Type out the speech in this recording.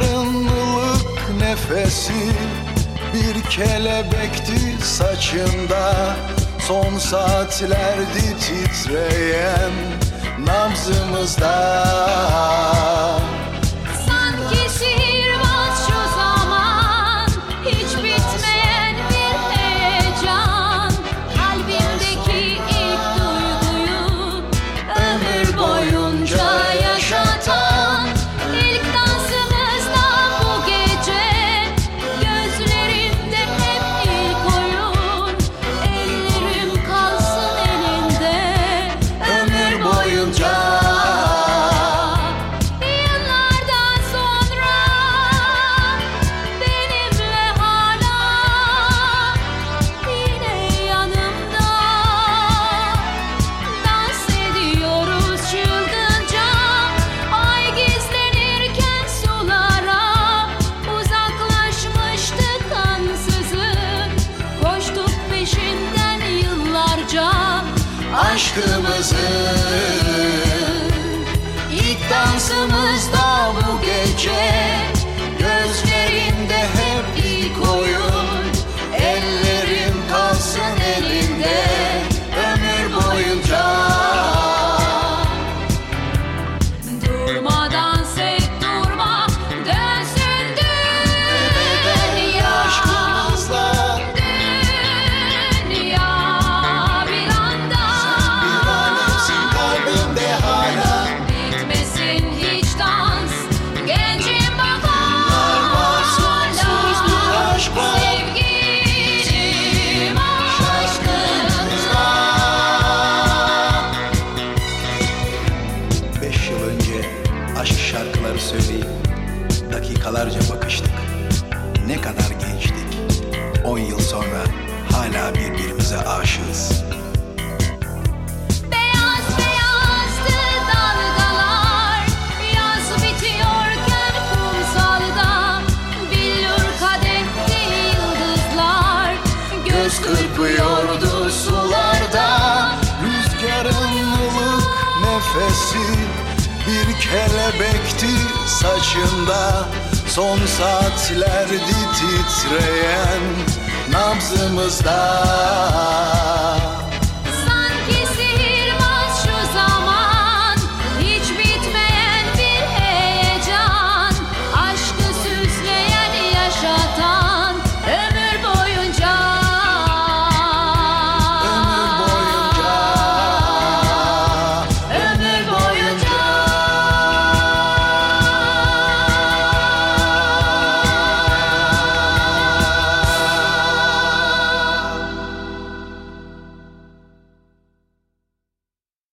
Baharın nefesi bir kelebekti saçında. Son saatlerdi titreyen nabzımızda. aşkımızı. İlk dansımızda bu gece. söyleyip dakikalarca bakıştık. Ne kadar gençtik. On yıl sonra hala birbirimize aşığız. Kırpıyordu sularda. Rüzgarın ılık nefesi Bir kelebekti saçında. Son saatlerdi titreyen Nabzımızda.